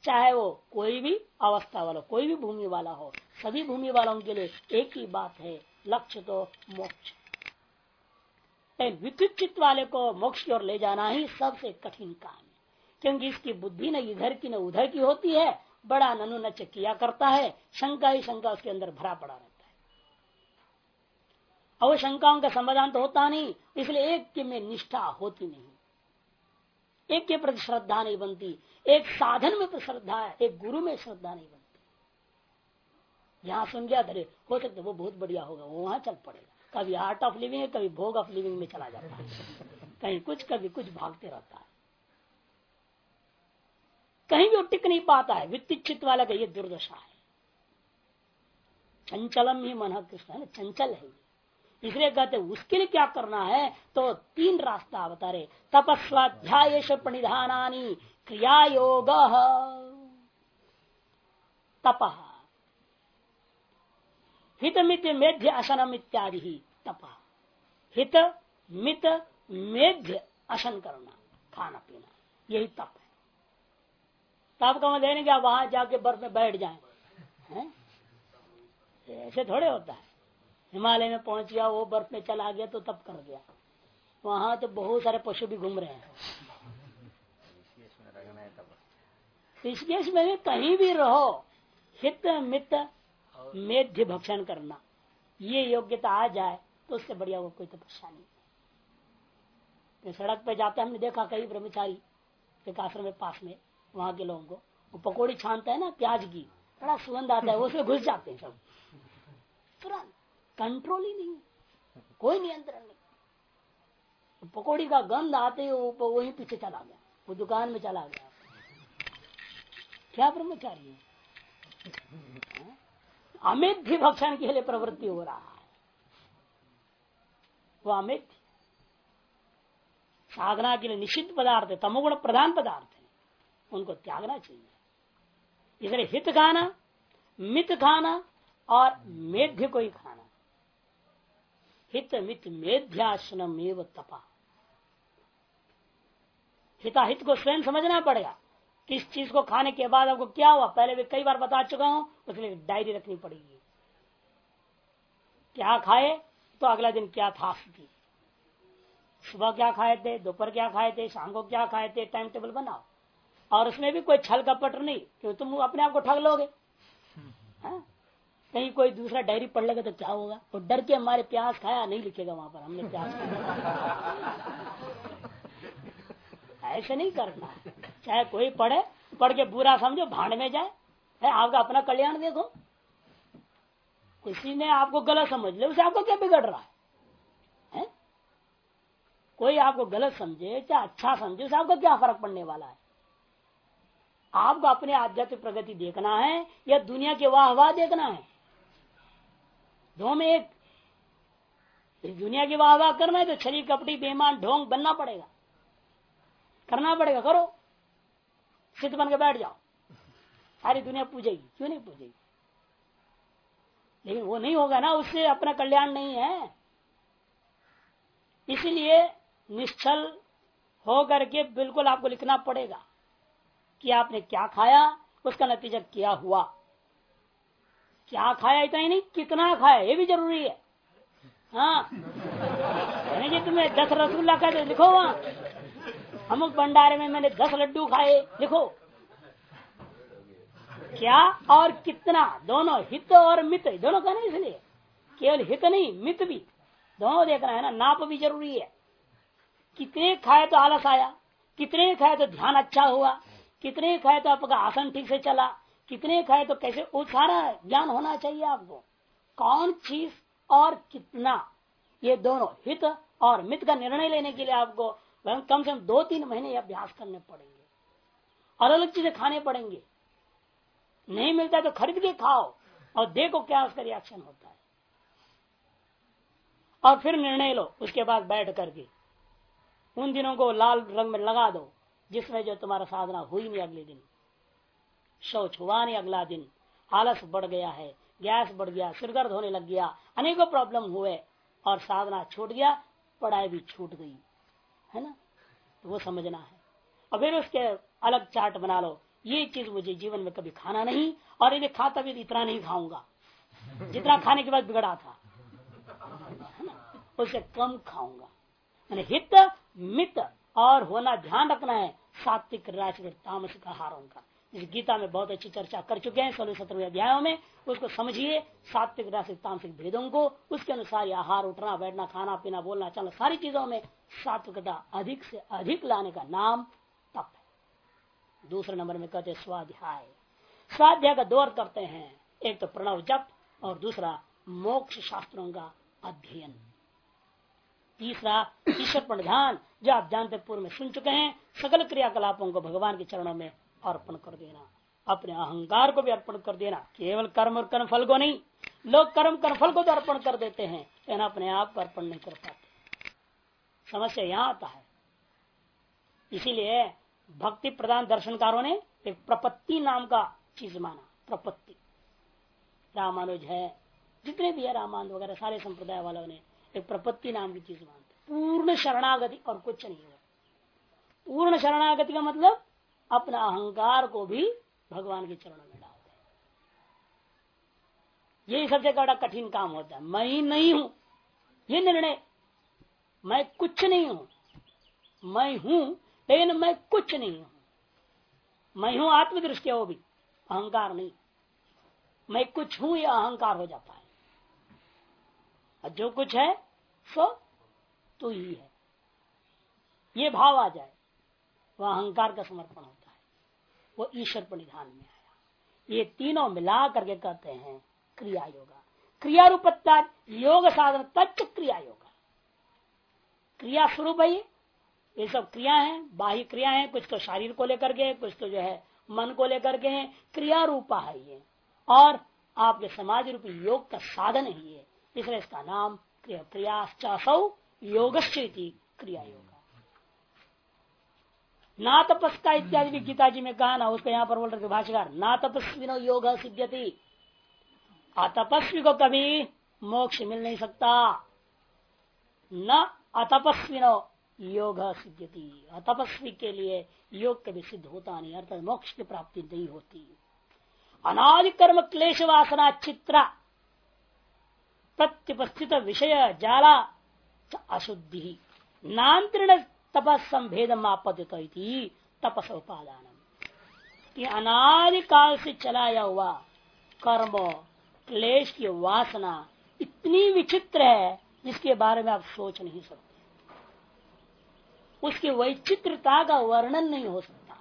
चाहे वो कोई भी अवस्था वाला, कोई भी भूमि वाला हो, सभी भूमि वालों के लिए एक ही बात है, लक्ष्य तो मोक्ष विद्युत चित्त वाले को मोक्ष की ओर ले जाना ही सबसे कठिन काम है। क्योंकि इसकी बुद्धि न इधर की, न उधर की होती है बड़ा ननु नच किया करता है, शंका ही शंका उसके अंदर भरा पड़ा रहता है। और शंकाओं का समाधान तो होता नहीं, इसलिए एक के में निष्ठा होती नहीं। एक के प्रति श्रद्धा नहीं बनती, एक साधन में श्रद्धा है, एक गुरु में श्रद्धा नहीं बनती। यहाँ सुन गया धरे हो सकता वो बहुत बढ़िया होगा, वो वहाँ चल पड़ेगा। कभी आर्ट ऑफ़ लिविंग है, कभी भोग ऑफ़ लिविंग में चला जाता है। कहीं कुछ, कभी कुछ भागते रहता है। कहीं भी टिक नहीं पाता है वित्त वाला का ये दुर्दशा है। चंचलम ही मन कृष्ण है चंचल है। इसलिए कहते उसके लिए क्या करना है? तो तीन रास्ता बता रहे तपस्वाध्याय प्रणिधानी क्रिया योग तप। हित मित मेध्य असनम इत्यादि। ही तप। हित मित मेध्य असन करना खाना पीना। यही तप है। तप का देने क्या वहाँ जाके बर्फ़ में बैठ जाए। ऐसे थोड़े होता है। हिमालय में पहुँच गया, वो बर्फ़ में चला गया तो तब कर गया। वहाँ तो बहुत सारे पशु भी घूम रहे हैं। ऋषिकेश में कहीं भी रहो, हित, मित, मेध्य भक्षण करना। ये योग्यता आ जाए तो उससे बढ़िया वो कोई तपस्या नहीं। तो सड़क पे जाते हमने देखा कई ब्रह्मचारी एक आश्रम में पास में। वहाँ के लोगों को। वो पकौड़ी छानता है ना, प्याज की, बड़ा सुगंध आता है उसमें घुस जाते हैं सब। तुरंत कंट्रोल ही नहीं कोई नियंत्रण नहीं। पकौड़ी का गंध आते ही वही पीछे चला गया। वो दुकान में चला गया। क्या ब्रह्मचारी है? अमित भी भक्षण के लिए प्रवृत्ति हो रहा है। वो अमित, साधना के लिए निषिद्ध पदार्थ है, तमोगुण प्रधान पदार्थ है। उनको त्यागना चाहिए। इसलिए हित खाना मित खाना और मेध्य को ही खाना। हित मित मेध्यासनम एवं तपा। हिताहित को स्वयं समझना पड़ेगा किस चीज़ को खाने के बाद आपको क्या हुआ। पहले भी कई बार बता चुका हूँ उसके लिए डायरी रखनी पड़ेगी। क्या खाए तो अगला दिन क्या था सुबह क्या खाए थे, दोपहर क्या खाए थे, शाम को क्या खाए थे, टाइम टेबल बनाओ। और उसमें भी कोई छल कपट नहीं क्यों तुम अपने आप को ठग लोगे? हाँ? कहीं कोई दूसरा डायरी पढ़ लेगा तो क्या होगा? वो तो डर के हमारे प्याज खाया नहीं लिखेगा वहाँ पर हमने खाया। ऐसे नहीं करना। चाहे कोई पढ़े पढ़ के बुरा समझो भाड़ में जाए। है आपका अपना कल्याण देखो। किसी ने आपको गलत समझ ले उसे आपको क्या बिगड़ रहा है, है? कोई आपको गलत समझे चाहे अच्छा समझे उसे आपको क्या फ़र्क पड़ने वाला है? आपको अपने आध्यात्मिक प्रगति देखना है या दुनिया के वाह वाह देखना है? दो में एक दुनिया की वाह वाह करना है तो छरी कपड़ी बेमान ढोंग बनना पड़ेगा। करना पड़ेगा, करो। सिद्ध बन के बैठ जाओ। सारी दुनिया पूजेगी। क्यों नहीं पूजेगी? लेकिन वो नहीं होगा ना, उससे अपना कल्याण नहीं है। इसलिए निश्चल हो करके बिल्कुल आपको लिखना पड़ेगा। कि आपने क्या खाया? उसका नतीजा क्या हुआ? क्या खाया इतना ही नहीं, कितना खाया? ये भी ज़रूरी है। हाँ। तुम्हें दस रसगुल्ला खाए तो लिखो वहाँ। अमुक भंडारे में मैंने दस लड्डू खाए, लिखो। क्या? और कितना? दोनों हित और मित। दोनों का नहीं इसलिए। केवल हित नहीं, मित भी। दोनों देखना है ना, नाप भी ज़रूरी है। कितने खाए तो आलस आया, कितने खाए तो ध्यान अच्छा हुआ। कितने खाए तो आपका आसन ठीक से चला, कितने खाए तो कैसे, वो सारा ज्ञान होना चाहिए आपको। कौन चीज़ और कितना, ये दोनों हित और मित का निर्णय लेने के लिए आपको कम से कम दो तीन महीने अभ्यास करने पड़ेंगे। अलग अलग चीज़ें खाने पड़ेंगे। नहीं मिलता तो खरीद के खाओ और देखो क्या उसका रिएक्शन होता है। और फिर निर्णय लो, उसके बाद बैठ करके। उन दिनों को लाल रंग में लगा दो। जिसमें जो तुम्हारा साधना हुई नहीं अगले दिन। शौच हुआ नहीं अगला दिन। आलस बढ़ गया है, गैस बढ़ गया सिर दर्द होने लग गया, अनेकों प्रॉब्लम हुए और साधना छूट गया, पढ़ाई भी छूट गई। है ना? तो वो समझना है। और फिर उसके अलग चार्ट बना लो। ये चीज़ मुझे जीवन में कभी खाना नहीं और यदि खाता भी तो इतना नहीं खाऊँगा। जितना खाने के बाद बिगड़ा था। उससे कम खाऊँगा। मैंने हित, मित और होना ध्यान रखना है, सात्विक राजनीतिक तामसिक आहारों का। इस गीता में बहुत अच्छी चर्चा कर चुके हैं, सोलह सत्रहवें अध्यायों में। उसको समझिए, सात्विक रासिक तामसिक भेदों को, उसके अनुसार आहार उठना, बैठना, खाना, पीना, बोलना, चलना, सारी चीज़ों में सात्विकता अधिक से अधिक लाने का नाम तप है। दूसरे नंबर में कहते स्वाध्याय। स्वाध्याय का दौर करते हैं। एक तो प्रणव जप और दूसरा मोक्ष शास्त्रों का अध्ययन। तीसरा, ईश्वर प्रधान, जो आप जानते पूर्व में सुन चुके हैं, सकल क्रियाकलापों को भगवान के चरणों में अर्पण कर देना। अपने अहंकार को भी अर्पण कर देना। केवल कर्म और कर्म फल को नहीं, लोग कर्म कर्म फल को तो अर्पण कर देते हैं, लेकिन अपने आप को अर्पण नहीं कर पाते। समस्या यहाँ आता है। इसीलिए भक्ति प्रदान दर्शनकारों ने एक प्रपत्ति नाम का चीज़ माना, प्रपत्ति। रामानुज है, जितने भी है रामानुज वगैरह, सारे संप्रदाय वालों ने एक प्रपत्ति नाम की चीज़ मानते पूर्ण शरणागति और कुछ नहीं है। पूर्ण शरणागति का मतलब अपना अहंकार को भी भगवान के चरणों में डाल दे यही सबसे बड़ा कठिन काम होता है। मैं ही नहीं हूँ। ये निर्णय। मैं कुछ नहीं हूँ। मैं हूँ, लेकिन मैं कुछ नहीं हूँ। मैं हूँ आत्मदृष्टि वो भी। अहंकार नहीं। मैं कुछ हूँ यह अहंकार हो जाता है। और जो कुछ है, सो तो ही है। ये भाव आ जाए, वह अहंकार का समर्पण होता है। वो ईश्वर परिधान में आया। ये तीनों मिला करके कहते हैं, क्रिया योगा। क्रिया रूपत्ता योग साधन तत्व क्रिया योगा। क्रिया स्वरूप है ये। सब क्रिया है, बाह्य क्रिया है, कुछ तो शरीर को लेकर के कुछ तो जो है मन को लेकर के क्रिया रूपा है ये। और आपके समाज रूपी योग का साधन ही है। इसलिए इसका नाम क्रिया योग क्रिया योग ना तपस्का इत्यादि भी गीता जी में कहा ना, उसको यहाँ पर बोल रहे भाषाकार ना तपस्वी नो योग सिद्ध्यति। अतपस्वी को कभी मोक्ष मिल नहीं सकता। न अतपस्विनो योग सिद्ध्यति। अतपस्वी के लिए योग कभी सिद्ध होता नहीं, अर्थात मोक्ष की प्राप्ति नहीं होती। अनादि कर्म क्लेश वासना चित्रा प्रत्युपस्थित विषय जाला अशुद्धि। नान्तरण तपस संभेद आपदित तपस उपादान अनादिकाल से चलाया हुआ कर्म, क्लेश की वासना इतनी विचित्र है, जिसके बारे में आप सोच नहीं सकते। उसकी वैचित्रता का वर्णन नहीं हो सकता।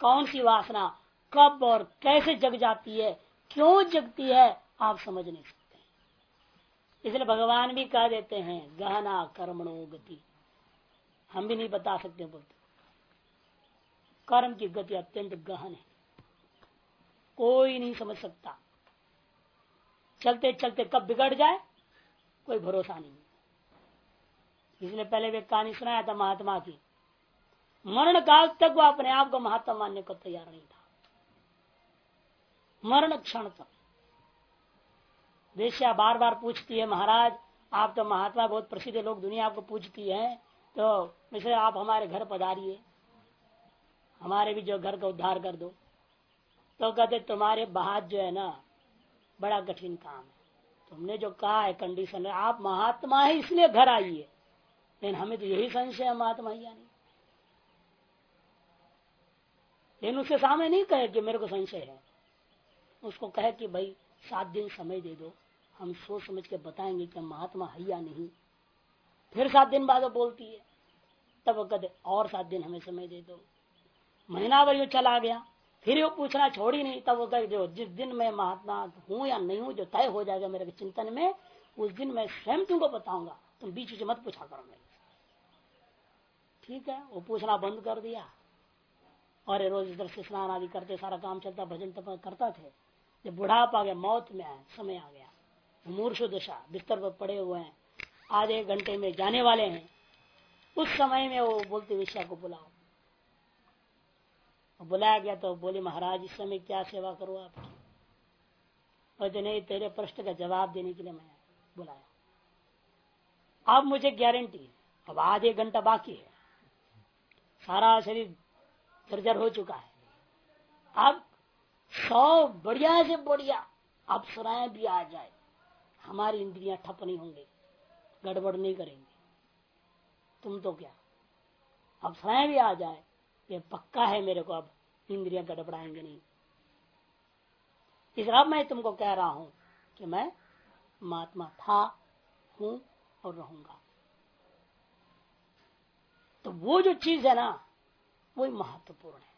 कौन सी वासना कब और कैसे जग जाती है, क्यों जगती है आप समझ नहीं सकते। इसलिए भगवान भी कह देते हैं, गहना कर्मणो गति। हम भी नहीं बता सकते बोलते। कर्म की गति अत्यंत गहन है। कोई नहीं समझ सकता। चलते चलते कब बिगड़ जाए, कोई भरोसा नहीं इसलिए पहले वे कहानी सुनाया था महात्मा की। मरण काल तक वो अपने आप को महात्मा मानने को तैयार नहीं था। मरण क्षण तक। वेश्या बार बार पूछती है, महाराज, आप तो महात्मा बहुत प्रसिद्ध लोग, दुनिया आपको पूछती है तो वैसे आप हमारे घर पधारिए। हमारे भी जो घर का उद्धार कर दो। तो कहते, तुम्हारे बाहर जो है ना, बड़ा कठिन काम है। तुमने जो कहा है कंडीशन है, आप महात्मा है, इसलिए घर आइए। लेकिन हमें तो यही संशय है, महात्मा ही नहीं लेकिन उसके सामने नहीं कहे कि मेरे को संशय है। उसको कहे कि, भाई सात दिन समय दे दो। हम सोच समझ के बताएँगे कि महात्मा है या नहीं। फिर सात दिन बाद बोलती है, तब कहते, और सात दिन हमें समय दे दो। महीना भर चला गया, फिर वो पूछना छोड़ी नहीं, तब वो कहे जो जिस दिन मैं महात्मा हूँ या नहीं हूँ, जो तय हो जाएगा मेरे चिंतन में, उस दिन मैं स्वयं तुमको बताऊँगा। तुम बीच बीच मत पूछा करो मेरे ठीक है, वो पूछना बंद कर दिया। और रोज इधर से स्नान आदि करते, सारा काम चलता, भजन करता थे। जब बुढ़ापा आ गया, मौत में आया, समय आ गया। मूर्ष दशा, बिस्तर पर पड़े हुए हैं, आधे घंटे में जाने वाले हैं। उस समय में वो बोलते विषया को बुलाओ। बुलाया गया तो बोले, महाराज, इस समय क्या सेवा करो आपकी? और नहीं, तेरे प्रश्न का जवाब देने के लिए मैं बुलाया। अब मुझे गारंटी अब आधे घंटा बाकी है। सारा शरीर जर्जर हो चुका है। अब सौ बढ़िया से बढ़िया। अप्सराएँ भी आ जाए। हमारी इंद्रियाँ ठप नहीं होंगे। गड़बड़ नहीं करेंगे। तुम तो क्या? अप्सराएँ भी आ जाए। ये पक्का है मेरे को अब इंद्रियाँ गड़बड़ाएँगे नहीं। इसलिए अब मैं तुमको कह रहा हूँ कि मैं महात्मा था, हूँ और रहूँगा। तो वो जो चीज़ है ना, वो महत्वपूर्ण है।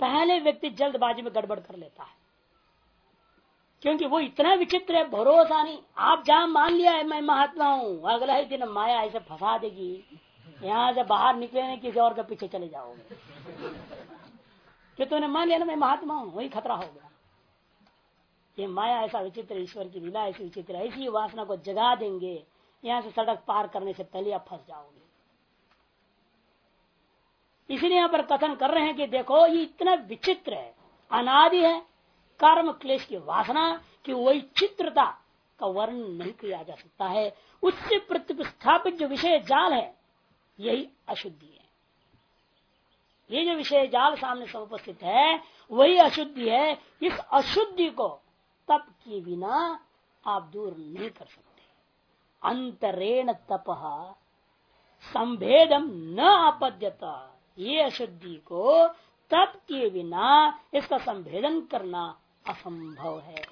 पहले व्यक्ति जल्दबाजी में गड़बड़ कर लेता है। क्योंकि वो इतना विचित्र है, भरोसा नहीं। आप जहाँ मान लिया है, मैं महात्मा हूँ, अगला ही दिन माया ऐसे फंसा देगी। यहाँ से बाहर निकले किसी और के पीछे चले जाओगे। कि तूने मान लिया ना, मैं महात्मा हूँ, वही खतरा हो गया। ये माया ऐसा विचित्र ईश्वर की लीला ऐसी विचित्र ऐसी वासना को जगा देंगे। यहाँ से सड़क पार करने से पहले आप फंस जाओगे। इसलिए यहाँ पर कथन कर रहे हैं कि देखो, ये इतना विचित्र है, अनादि है, कर्म क्लेश की वासना की वही चित्रता का वर्णन नहीं किया जा सकता है। उससे प्रतिस्थापित जो विषय जाल है, यही अशुद्धि है। ये जो विषय जाल सामने से उपस्थित है, वही अशुद्धि है। इस अशुद्धि को तप के बिना आप दूर नहीं कर सकते। अंतरेण तप संभेदम न आपद्यता। ये अशुद्धि को तप के बिना इसका संभेदन करना असंभव है।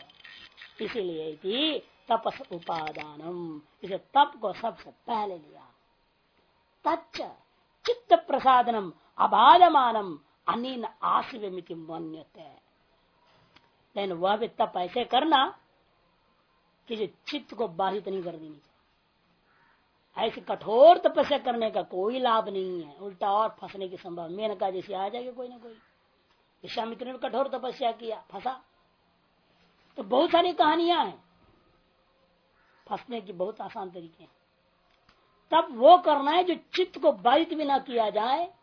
इसीलिए तपस उपादानम, इसे तप को सबसे पहले लिया। तच्च चित्त प्रसादनम अबाधमानम अनिन आशिवमिति मन्यते। लेकिन वह भी तप ऐसे करना कि जो चित्त को बाधित नहीं कर देनी ऐसे कठोर तपस्या करने का कोई लाभ नहीं है। उल्टा और फंसने की संभव मेनका जैसे आ जाएगा कोई ना कोई। विश्वामित्र ने कठोर तपस्या किया, फंसा। तो बहुत सारी कहानियाँ हैं। फंसने की बहुत आसान तरीके हैं। तब वो करना है जो चित्त को बाधित भी ना किया जाए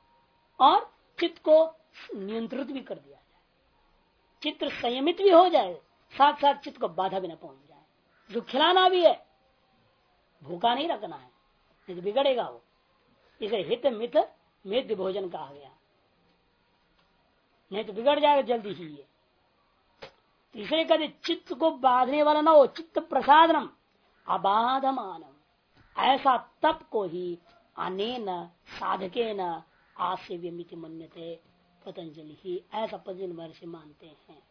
और चित्त को नियंत्रित भी कर दिया जाए। चित्र संयमित भी हो जाए साथ साथ चित्त को बाधा भी ना पहुँच जाए। जो खिलाना भी है, भूखा नहीं रखना है। नहीं तो बिगड़ेगा वो। इसे हित मित मित भोजन कहा गया। नहीं तो बिगड़ जाएगा जल्दी ही ये। तीसरे कहते चित्त को बांधने वाला ना हो, चित्त प्रसादनम, अबाधमानम। ऐसा तप को ही अनेन साधके न आसेव्यमिति मन्यते, पतंजलि ही ऐसा पतंजलि महर्षि मानते हैं।